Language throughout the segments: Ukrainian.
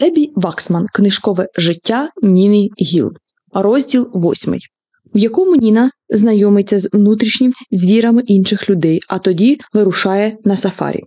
Ебі Ваксман. Книжкове життя Ніни Гіл. Розділ 8. В якому Ніна знайомиться з внутрішніми звірами інших людей, а тоді вирушає на сафарі.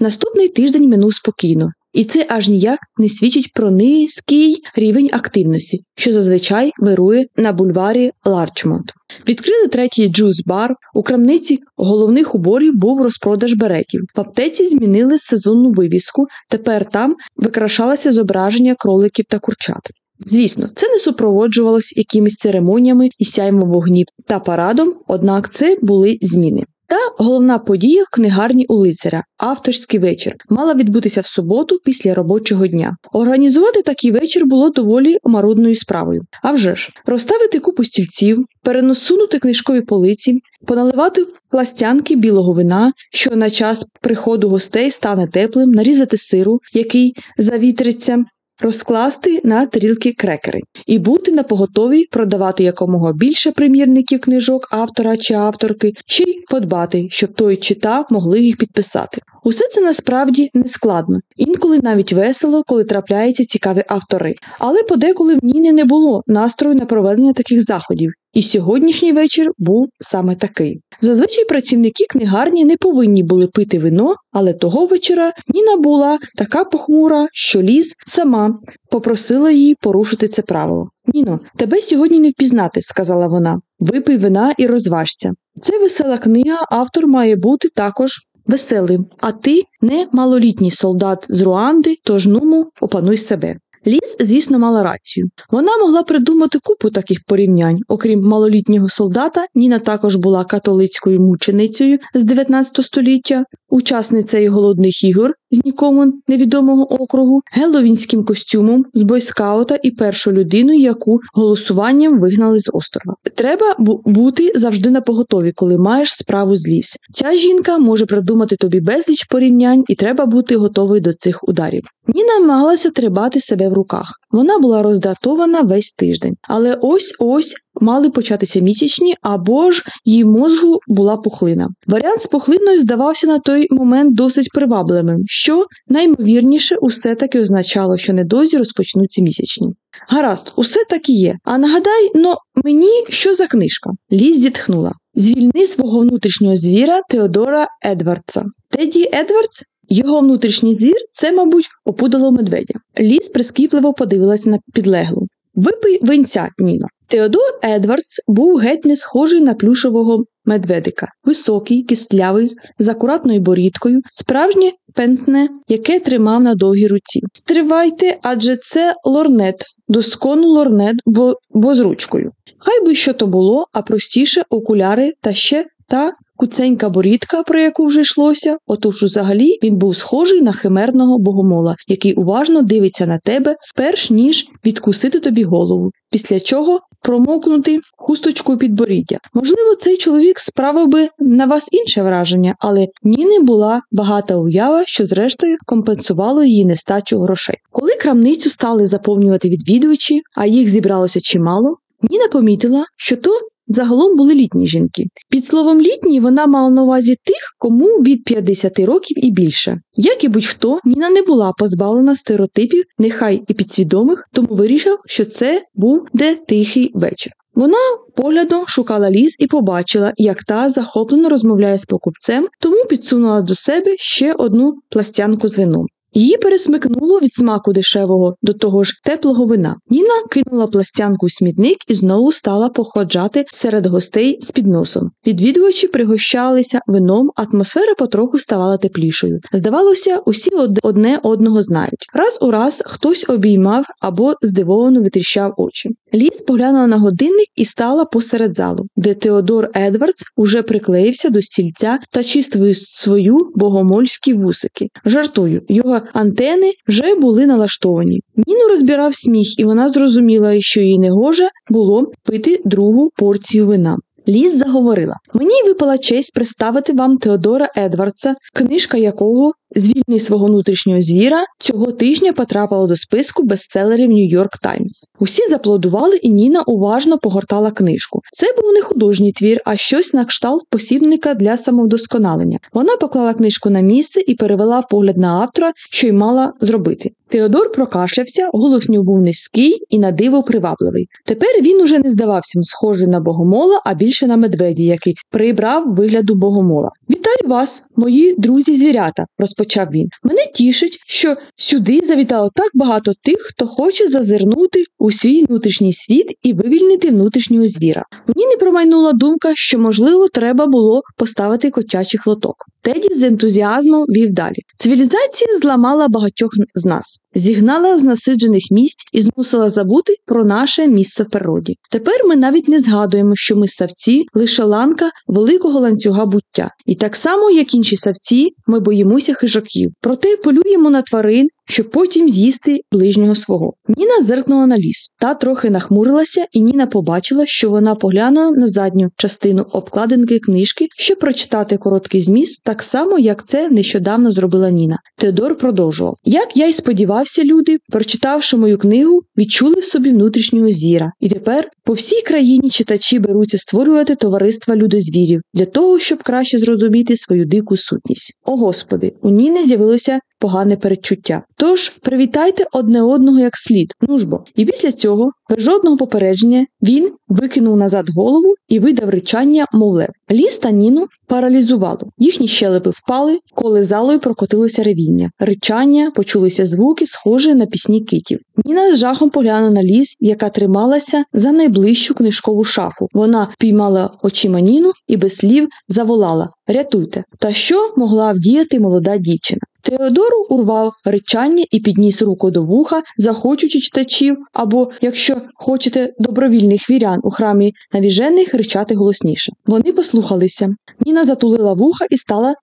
Наступний тиждень минув спокійно, і це аж ніяк не свідчить про низький рівень активності, що зазвичай вирує на бульварі Ларчмонт. Відкрили третій джуз-бар, у крамниці головних уборів був розпродаж беретів. В аптеці змінили сезонну вивіску, тепер там викрашалося зображення кроликів та курчат. Звісно, це не супроводжувалось якимись церемоніями і сяймо вогнів та парадом, однак це були зміни. Та головна подія в книгарні у лицаря авторський вечір мала відбутися в суботу після робочого дня. Організувати такий вечір було доволі марудною справою. А вже ж, розставити купу стільців, переносунути книжкові полиці, поналивати пластянки білого вина, що на час приходу гостей стане теплим, нарізати сиру, який завітриться, розкласти на тарілки крекери і бути напоготові продавати якомога більше примірників книжок автора чи авторки, ще й подбати, щоб той читав, могли їх підписати. Усе це насправді не складно, інколи навіть весело, коли трапляються цікаві автори. Але подеколи в Ніни не було настрою на проведення таких заходів, і сьогоднішній вечір був саме такий. Зазвичай працівники книгарні не повинні були пити вино, але того вечора Ніна була така похмура, що ліс сама попросила її порушити це правило. Ніно, тебе сьогодні не впізнати, сказала вона. Випий вина і розважся. Це весела книга, автор має бути також веселим, а ти не малолітній солдат з Руанди, тож нуму опануй себе. Ліс, звісно, мала рацію. Вона могла придумати купу таких порівнянь. Окрім малолітнього солдата, Ніна також була католицькою мученицею з 19 століття, учасницею голодних ігор з нікому невідомого округу, геловінським костюмом з бойскаута і першою людиною, яку голосуванням вигнали з острова. Треба бути завжди на поготові, коли маєш справу з ліс. Ця жінка може придумати тобі безліч порівнянь, і треба бути готовою до цих ударів. Ніна намагалася тримати себе в руках. Вона була роздратована весь тиждень, але ось ось мали початися місячні, або ж її мозгу була пухлина. Варіант з пухлиною здавався на той момент досить привабливим, що наймовірніше усе таки означало, що недовзі розпочнуться місячні. Гаразд, усе так і є. А нагадай, ну мені що за книжка? Ліз зітхнула. Звільни свого внутрішнього звіра Теодора Едвардса. Теді Едвардс його внутрішній звір це, мабуть, опудало медведя. Ліс прискіпливо подивилася на підлеглу. Випий винця, Ніно. Теодор Едвардс був геть не схожий на плюшового медведика, високий, кистлявий, з акуратною борідкою, справжнє пенсне, яке тримав на довгій руці. Стривайте, адже це лорнет, доскону лорнет, бо, бо з ручкою. Хай би що то було, а простіше окуляри та ще та куценька борідка, про яку вже йшлося, отож взагалі він був схожий на химерного богомола, який уважно дивиться на тебе, перш ніж відкусити тобі голову, після чого промокнути хусточкою підборіддя. Можливо, цей чоловік справив би на вас інше враження, але Ніни була багата уява, що зрештою компенсувало її нестачу грошей. Коли крамницю стали заповнювати відвідувачі, а їх зібралося чимало, Ніна помітила, що то Загалом були літні жінки. Під словом літні вона мала на увазі тих, кому від 50 років і більше. Як і будь-хто, Ніна не була позбавлена стереотипів, нехай і підсвідомих, тому вирішив, що це був де тихий вечір. Вона поглядом шукала ліс і побачила, як та захоплено розмовляє з покупцем, тому підсунула до себе ще одну пластянку з вином. Її пересмикнуло від смаку дешевого до того ж теплого вина. Ніна кинула пластянку у смітник і знову стала походжати серед гостей з підносом. Відвідувачі пригощалися вином, атмосфера потроху ставала теплішою. Здавалося, усі одне одного знають. Раз у раз хтось обіймав або здивовано витріщав очі. Ліс поглянула на годинник і стала посеред залу, де Теодор Едвардс уже приклеївся до стільця та чистив свою богомольські вусики. Жартую, його антени вже були налаштовані. Ніну розбирав сміх, і вона зрозуміла, що їй негоже було пити другу порцію вина. Ліс заговорила: Мені випала честь представити вам Теодора Едвардса, книжка якого Звільни свого внутрішнього звіра цього тижня потрапило до списку бестселерів Нью-Йорк Таймс. Усі заплодували, і Ніна уважно погортала книжку. Це був не художній твір, а щось на кшталт посібника для самовдосконалення. Вона поклала книжку на місце і перевела погляд на автора, що й мала зробити. Теодор прокашлявся, голос нього був низький і на диво привабливий. Тепер він уже не здавався схожий на богомола, а більше на медведі, який прибрав вигляду богомола. Вітаю вас, мої друзі звірята, розпочав він. Мене тішить, що сюди завітало так багато тих, хто хоче зазирнути у свій внутрішній світ і вивільнити внутрішнього звіра. Мені не промайнула думка, що, можливо, треба було поставити котячих лоток. Теді з ентузіазмом вів далі. Цивілізація зламала багатьох з нас, зігнала з насиджених місць і змусила забути про наше місце в природі. Тепер ми навіть не згадуємо, що ми савці лише ланка великого ланцюга буття. І так само, як інші савці, ми боїмося хижаків, проте полюємо на тварин, щоб потім з'їсти ближнього свого. Ніна зеркнула на ліс, та трохи нахмурилася, і Ніна побачила, що вона поглянула на задню частину обкладинки книжки, щоб прочитати короткий зміст, так само, як це нещодавно зробила Ніна. Теодор продовжував: Як я й сподівався, люди, прочитавши мою книгу, відчули в собі внутрішнього звіра, і тепер по всій країні читачі беруться створювати товариства людозвірів для того, щоб краще зрозуміти свою дику сутність. О Господи, у Ніни з'явилося погане передчуття. Тож привітайте одне одного як слід, нужбо. І після цього, без жодного попередження, він викинув назад голову і видав ричання, мов лев. Ліс та Ніну паралізувало. Їхні щелепи впали, коли залою прокотилося ревіння. Ричання, почулися звуки, схожі на пісні китів. Ніна з жахом поглянула на ліс, яка трималася за найближчу книжкову шафу. Вона піймала очима Ніну і без слів заволала Рятуйте! Та що могла вдіяти молода дівчина? Теодору урвав речання і підніс руку до вуха, захочучи читачів, або, якщо хочете, добровільних вірян у храмі навіжених ричати голосніше. Вони послухалися. Ніна затулила вуха і стала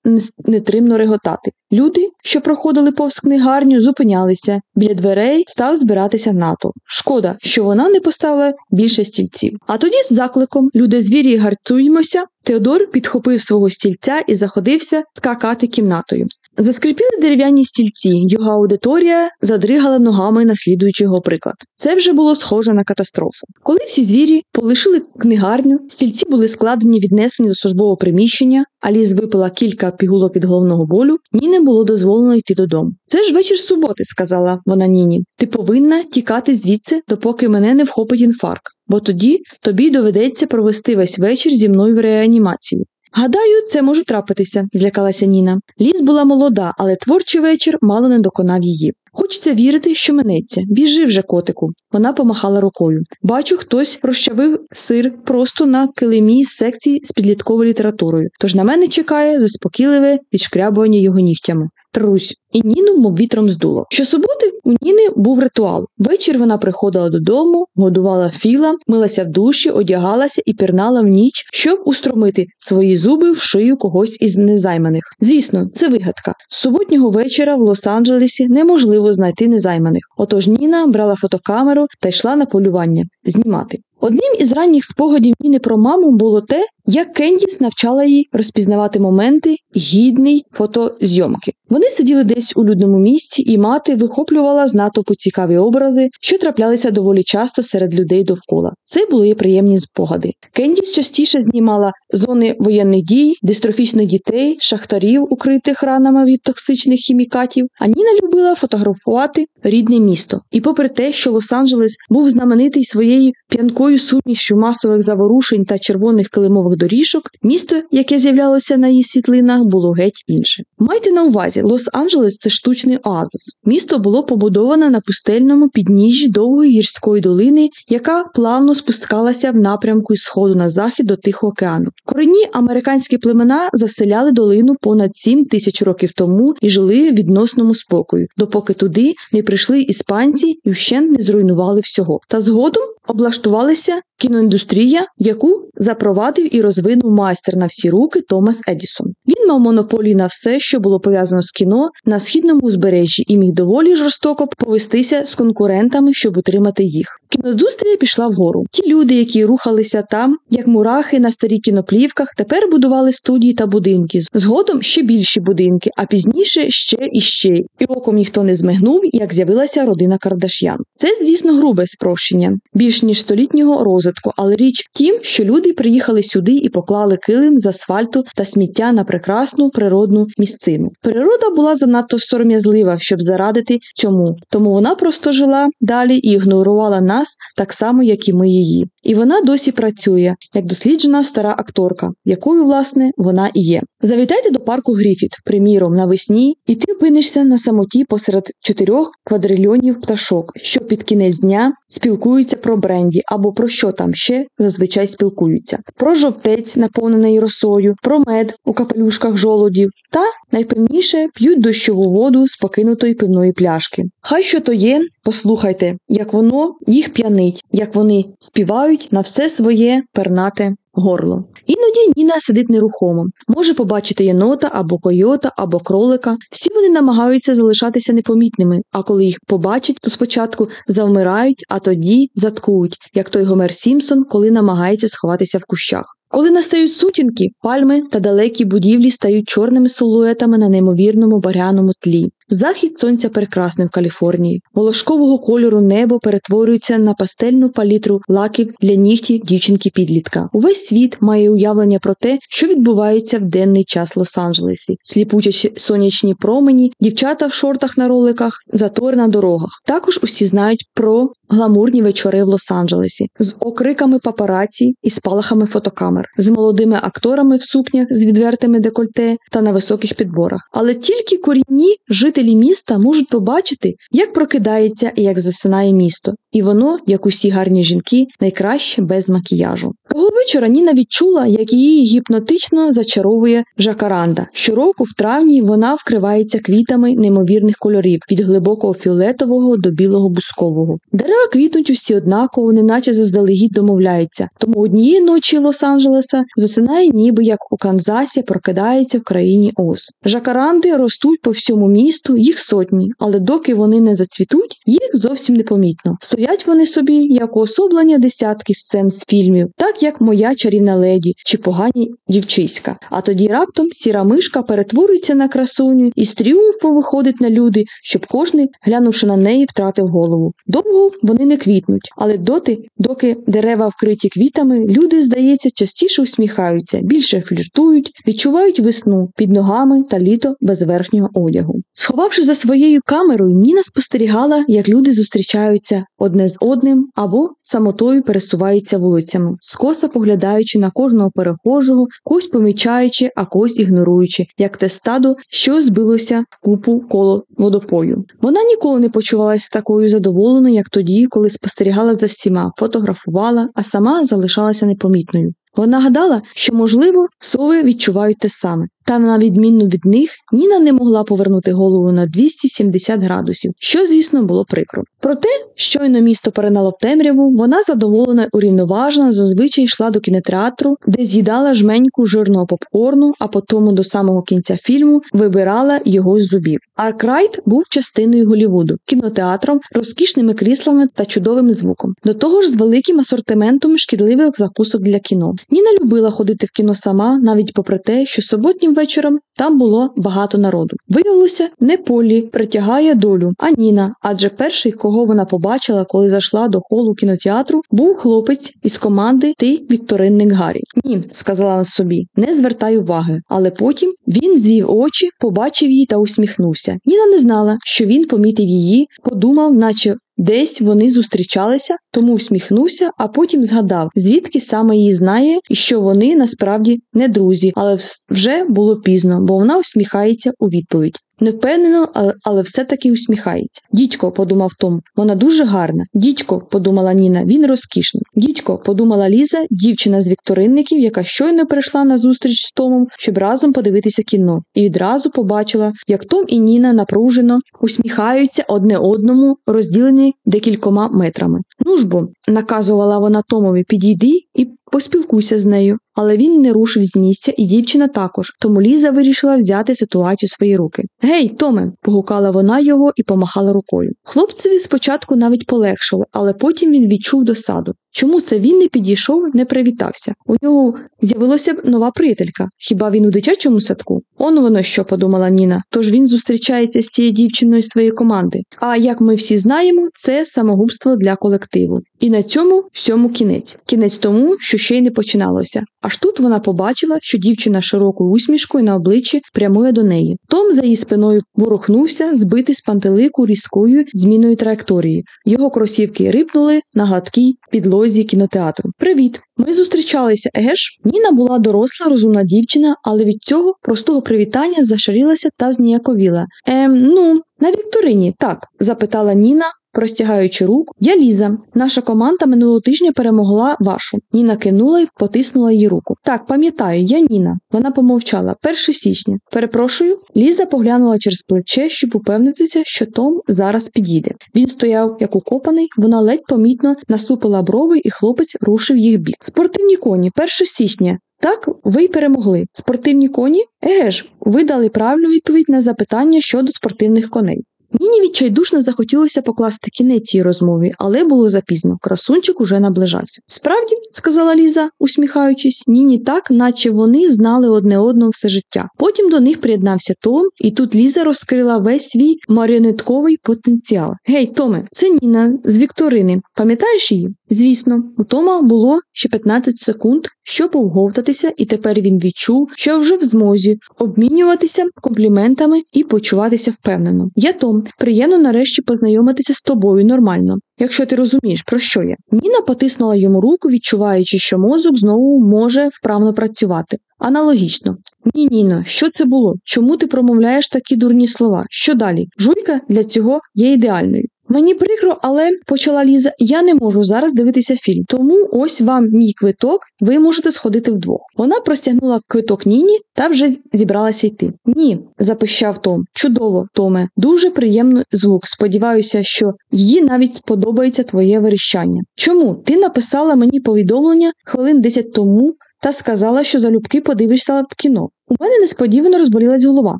нетримно реготати. Люди, що проходили повз книгарню, зупинялися. Біля дверей став збиратися натовп. Шкода, що вона не поставила більше стільців. А тоді з закликом Люди звірі гарцуємося. Теодор підхопив свого стільця і заходився скакати кімнатою. Заскрипіли дерев'яні стільці, його аудиторія задригала ногами, наслідуючи його приклад. Це вже було схоже на катастрофу. Коли всі звірі полишили книгарню, стільці були складені, віднесені до службового приміщення, Аліс випила кілька пігулок від головного болю, Ніні було дозволено йти додому. Це ж вечір суботи, сказала вона Ніні. Ти повинна тікати звідси, допоки мене не вхопить інфаркт, бо тоді тобі доведеться провести весь вечір зі мною в реанімації. Гадаю, це може трапитися, злякалася Ніна. Ліс була молода, але творчий вечір мало не доконав її. Хочеться вірити, що минеться. Біжи вже, котику. Вона помахала рукою. Бачу, хтось розчавив сир просто на килимі з секції з підлітковою літературою. Тож на мене чекає заспокійливе відшкрябування його нігтями. Трусь. І Ніну, мов вітром здуло. Щосуботи у Ніни був ритуал. Вечір вона приходила додому, годувала філа, милася в душі, одягалася і пірнала в ніч, щоб устромити свої зуби в шию когось із незайманих. Звісно, це вигадка. З суботнього вечора в Лос-Анджелесі неможливо знайти незайманих. Отож Ніна брала фотокамеру та йшла на полювання знімати. Одним із ранніх спогадів Ніни про маму було те, як Кендіс навчала її розпізнавати моменти гідний фотозйомки. Вони сиділи десь у людному місці, і мати вихоплювала з натовпу цікаві образи, що траплялися доволі часто серед людей довкола. Це були приємні спогади. Кендіс частіше знімала зони воєнних дій, дистрофічних дітей, шахтарів, укритих ранами від токсичних хімікатів. А Ніна любила фотографувати рідне місто. І попри те, що Лос-Анджелес був знаменитий своєю п'янкою сумішю масових заворушень та червоних килимових доріжок, місто, яке з'являлося на її світлинах, було геть інше. Майте на увазі, Лос-Анджелес це штучний оазис. Місто було побудоване на пустельному підніжжі довгої гірської долини, яка плавно спускалася в напрямку із сходу на захід до Тихого океану. Корінні американські племена заселяли долину понад 7 тисяч років тому і жили в відносному спокою, допоки туди не прийшли іспанці і вщент не зруйнували всього. Та згодом облаштувалася кіноіндустрія, яку запровадив і розвинув майстер на всі руки Томас Едісон. Він мав монополію на все, що було пов'язано з кіно на східному узбережжі, і міг доволі жорстоко повестися з конкурентами, щоб утримати їх. Кіноіндустрія пішла вгору. Ті люди, які рухалися там, як мурахи на старій кіноплівках, тепер будували студії та будинки. Згодом ще більші будинки, а пізніше ще і ще. І оком ніхто не змигнув, як з'явилася родина Кардаш'ян. Це, звісно, грубе спрощення, більш ніж столітнього розвитку, але річ тім, що люди приїхали сюди і поклали килим з асфальту та сміття на прекрасну природну місцину. Природа була занадто сором'язлива, щоб зарадити цьому, тому вона просто жила далі і ігнорувала нас так само, як і ми її. І вона досі працює як досліджена стара акторка, якою, власне, вона і є. Завітайте до парку Гріфіт, приміром, навесні, і ти опинишся на самоті посеред чотирьох квадрильйонів пташок, що під кінець дня спілкуються про бренді або про що там ще зазвичай спілкуються: про жовтець, наповнений росою, про мед у капелюшках жолудів, та найпевніше п'ють дощову воду з покинутої пивної пляшки. Хай що то є, послухайте, як воно їх п'янить, як вони співають на все своє пернате горло. Іноді Ніна сидить нерухомо, може побачити єнота або койота, або кролика. Всі вони намагаються залишатися непомітними, а коли їх побачать, то спочатку завмирають, а тоді заткують, як той Гомер Сімпсон, коли намагається сховатися в кущах. Коли настають сутінки, пальми та далекі будівлі стають чорними силуетами на неймовірному баряному тлі. Захід сонця прекрасний в Каліфорнії. Волошкового кольору небо перетворюється на пастельну палітру лаків для нігтів дівчинки-підлітка. Увесь світ має уявлення про те, що відбувається в денний час Лос-Анджелесі. Сліпучі сонячні промені, дівчата в шортах на роликах, затори на дорогах. Також усі знають про гламурні вечори в Лос-Анджелесі з окриками папараці і спалахами фотокамер, з молодими акторами в сукнях з відвертими декольте та на високих підборах. Але тільки корінні жителі міста можуть побачити, як прокидається і як засинає місто, і воно, як усі гарні жінки, найкраще без макіяжу. Того вечора Ніна відчула, як її гіпнотично зачаровує жакаранда. Щороку в травні вона вкривається квітами неймовірних кольорів від глибокого фіолетового до білого бускового. Дерева квітнуть усі однаково, неначе заздалегідь домовляються. Тому однієї ночі Лос-Анджелеса засинає, ніби як у Канзасі прокидається в країні Оз. Жакаранди ростуть по всьому місту, їх сотні, але доки вони не зацвітуть, їх зовсім непомітно. Стоять вони собі як уособлення десятки сцен з фільмів, так як моя чарівна леді чи погані дівчиська. А тоді раптом сіра мишка перетворюється на красуню і з тріумфом виходить на люди, щоб кожний, глянувши на неї, втратив голову. Довго вони не квітнуть, але доти, доки дерева вкриті квітами, люди, здається, частіше усміхаються, більше фліртують, відчувають весну під ногами та літо без верхнього одягу. Сховавши за своєю камерою, Ніна спостерігала, як люди зустрічаються одне з одним або самотою пересуваються вулицями, скоса поглядаючи на кожного перехожого, когось помічаючи, а когось ігноруючи, як те стадо, що збилося в купу коло водопою. Вона ніколи не почувалася такою задоволеною, як тоді, коли спостерігала за всіма, фотографувала, а сама залишалася непомітною. Вона гадала, що, можливо, сови відчувають те саме. Та, на відміну від них, Ніна не могла повернути голову на 270 градусів, що, звісно, було прикро. Проте, щойно місто перенало в темряву, вона задоволена і урівноважена, зазвичай йшла до кінотеатру, де з'їдала жменьку жирного попкорну, а потім до самого кінця фільму вибирала його з зубів. Аркрайт був частиною Голівуду, кінотеатром, розкішними кріслами та чудовим звуком, до того ж з великим асортиментом шкідливих закусок для кіно. Ніна любила ходити в кіно сама, навіть попри те, що суботнім вечором там було багато народу. Виявилося, не Полі притягає долю, а Ніна, адже перший, кого вона побачила, коли зайшла до холу кінотеатру, був хлопець із команди Ти Вікторинник Гаррі. Ні, сказала собі, не звертай уваги. Але потім він звів очі, побачив її та усміхнувся. Ніна не знала, що він помітив її, подумав, наче Десь вони зустрічалися, тому всміхнувся, а потім згадав, звідки саме її знає і що вони насправді не друзі, але вже було пізно, бо вона усміхається у відповідь. Не впевнено, але, але все-таки усміхається. Дідько, подумав Том, вона дуже гарна. Дідько, подумала Ніна, він розкішний. Дідько, подумала Ліза, дівчина з вікторинників, яка щойно прийшла на зустріч з Томом, щоб разом подивитися кіно, і відразу побачила, як Том і Ніна напружено усміхаються одне одному, розділені декількома метрами. Ну ж бо, наказувала вона Томові, підійди і поспілкуйся з нею. Але він не рушив з місця, і дівчина також, тому Ліза вирішила взяти ситуацію в свої руки. Гей, Томе, погукала вона його і помахала рукою. Хлопцеві спочатку навіть полегшило, але потім він відчув досаду. Чому це він не підійшов, не привітався? У нього з'явилася б нова приятелька. Хіба він у дитячому садку? Он воно що, подумала Ніна. Тож він зустрічається з цією дівчиною з своєї команди. А як ми всі знаємо, це самогубство для колективу. І на цьому всьому кінець. Кінець тому, що ще й не починалося. Аж тут вона побачила, що дівчина широкою усмішкою на обличчі прямує до неї. Том за її спиною ворухнувся, збитий з пантелику різкою зміною траєкторії. Його кросівки рипнули на гладкій підлозі кінотеатру. Привіт! Ми зустрічалися, егеш? Ніна була доросла, розумна дівчина, але від цього простого привітання зашарілася та зніяковіла. Ем, ну, на Вікторині, так, запитала Ніна, простягаючи руку. Я Ліза. Наша команда минулого тижня перемогла вашу. Ніна кинула і потиснула її руку. Так, пам'ятаю, я Ніна. Вона помовчала. 1 січня. Перепрошую. Ліза поглянула через плече, щоб упевнитися, що Том зараз підійде. Він стояв як укопаний, вона ледь помітно насупила брови, і хлопець рушив їх бік. Спортивні коні, 1 січня. Так, ви й перемогли. Спортивні коні? Еге ж, ви дали правильну відповідь на запитання щодо спортивних коней. Ніні відчайдушно захотілося покласти кінець цій розмові, але було запізно. Красунчик уже наближався. Справді, сказала Ліза, усміхаючись, ніні так, наче вони знали одне одного все життя. Потім до них приєднався Том, і тут Ліза розкрила весь свій маріонетковий потенціал. Гей, Томе, це Ніна з Вікторини. Пам'ятаєш її? Звісно, у Тома було ще 15 секунд, щоб повговтатися, і тепер він відчув, що вже в змозі обмінюватися компліментами і почуватися впевнено. Я Том, приємно нарешті познайомитися з тобою нормально, якщо ти розумієш, про що я. Ніна потиснула йому руку, відчуваючи, що мозок знову може вправно працювати. Аналогічно. Ні, Ніно, що це було? Чому ти промовляєш такі дурні слова? Що далі? Жуйка для цього є ідеальною. Мені прикро, але почала Ліза, я не можу зараз дивитися фільм. Тому ось вам мій квиток, ви можете сходити вдвох. Вона простягнула квиток Ніні та вже зібралася йти. Ні, запищав Том. Чудово, Томе, дуже приємний звук. Сподіваюся, що їй навіть сподобається твоє верещання. Чому? Ти написала мені повідомлення хвилин 10 тому та сказала, що залюбки подивишся в кіно. У мене несподівано розболілась голова,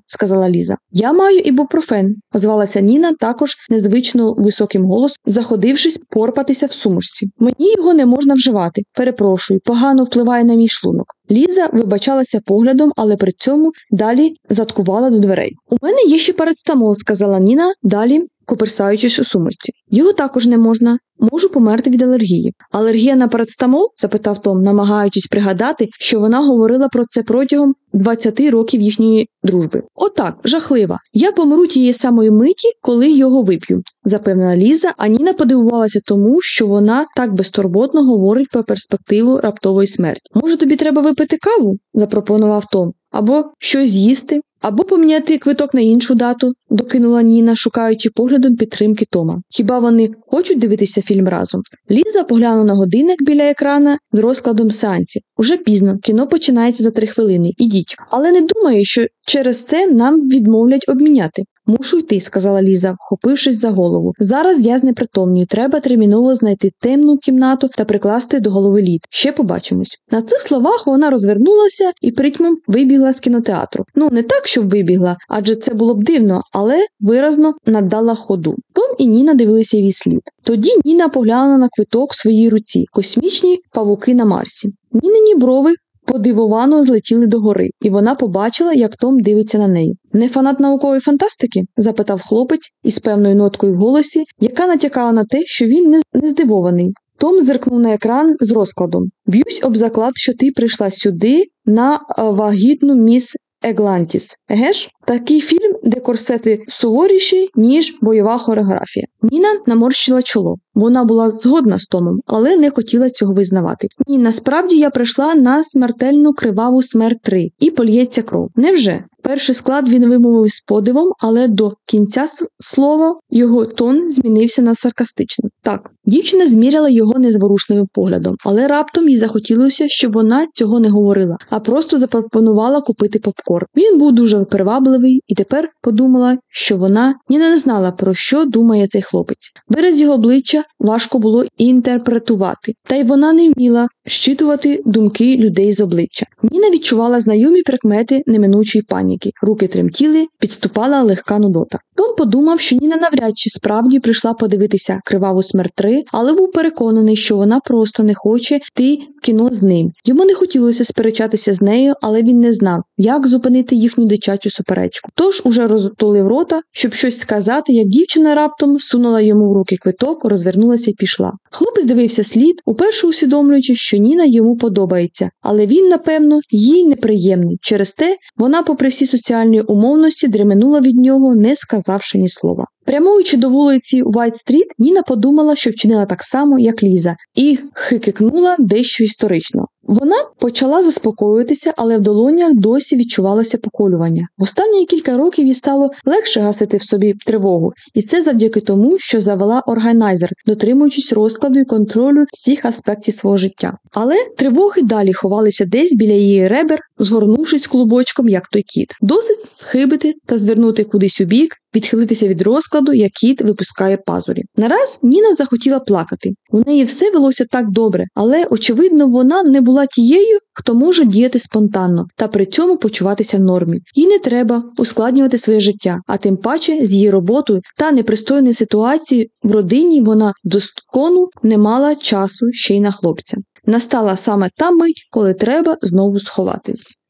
сказала Ліза. Я маю ібупрофен, озвалася Ніна також незвично високим голосом, заходившись порпатися в сумочці. Мені його не можна вживати. Перепрошую, погано впливає на мій шлунок. Ліза вибачалася поглядом, але при цьому далі заткувала до дверей. У мене є ще парацетамол, сказала Ніна, далі коперсаючись у сумочці. Його також не можна. Можу померти від алергії. Алергія на парацетамол? запитав Том, намагаючись пригадати, що вона говорила про це протягом 20 років їхньої дружби. Отак, жахлива. Я помру тієї самої миті, коли його вип'ю, запевнила Ліза, а Ніна подивувалася тому, що вона так безтурботно говорить про перспективу раптової смерті. Може, тобі треба випити каву? запропонував Том. Або щось з'їсти, або поміняти квиток на іншу дату, докинула Ніна, шукаючи поглядом підтримки Тома. Хіба вони хочуть дивитися фільм разом? Ліза поглянула на годинник біля екрана з розкладом сеансів. Уже пізно, кіно починається за три хвилини. Ідіть. Але не думаю, що через це нам відмовлять обміняти. Мушу йти, сказала Ліза, вхопившись за голову. Зараз я знепритомнюю. Треба терміново знайти темну кімнату та прикласти до голови лід. Ще побачимось. На цих словах вона розвернулася і притьмом вибігла з кінотеатру. Ну не так, щоб вибігла, адже це було б дивно, але виразно надала ходу. Том і Ніна дивилися її слід. Тоді Ніна поглянула на квиток в своїй руці космічні павуки на Марсі. Нінині брови подивовано злетіли догори, і вона побачила, як Том дивиться на неї. Не фанат наукової фантастики? запитав хлопець із певною ноткою в голосі, яка натякала на те, що він не, здивований. Том зиркнув на екран з розкладом. Б'юсь об заклад, що ти прийшла сюди на вагітну міс Еглантіс. ж, Такий фільм, де корсети суворіші, ніж бойова хореографія. Ніна наморщила чоло. Вона була згодна з Томом, але не хотіла цього визнавати. Ні, насправді я прийшла на смертельну криваву смерть 3 і польється кров. Невже? Перший склад він вимовив з подивом, але до кінця слова його тон змінився на саркастичний. Так, Дівчина зміряла його незворушливим поглядом, але раптом їй захотілося, щоб вона цього не говорила, а просто запропонувала купити попкорн. Він був дуже привабливий і тепер подумала, що вона ні не знала, про що думає цей хлопець. Вираз його обличчя важко було інтерпретувати, та й вона не вміла щитувати думки людей з обличчя. Ніна відчувала знайомі прикмети неминучої паніки, руки тремтіли, підступала легка нудота. Том подумав, що Ніна навряд чи справді прийшла подивитися криваву смерть 3, але був переконаний, що вона просто не хоче йти в кіно з ним. Йому не хотілося сперечатися з нею, але він не знав, як зупинити їхню дитячу суперечку. Тож уже розтулив рота, щоб щось сказати, як дівчина раптом сунула йому в руки квиток, розвернулася і пішла. Хлопець дивився вслід, уперше усвідомлюючи, що Ніна йому подобається, але він, напевно, їй неприємний. Через те вона, попри всі соціальні умовності, дременула від нього, не сказавши ні слова. Прямуючи до вулиці Уайт-стріт, Ніна подумала, що вчинила так само, як Ліза, і хихикнула дещо істерично. Вона почала заспокоюватися, але в долонях досі відчувалося поколювання. В останні кілька років їй стало легше гасити в собі тривогу, і це завдяки тому, що завела органайзер, дотримуючись розкладу і контролю всіх аспектів свого життя. Але тривоги далі ховалися десь біля її ребер, згорнувшись клубочком, як той кіт. Досить схибити та звернути кудись у бік, відхилитися від розкладу, як кіт випускає пазурі. Нараз Ніна захотіла плакати. У неї все велося так добре, але, очевидно, вона не була тією, хто може діяти спонтанно та при цьому почуватися в нормі. Їй не треба ускладнювати своє життя, а тим паче з її роботою та непристойної ситуації в родині вона доскону не мала часу ще й на хлопця. Настала саме та мить, коли треба знову сховатись.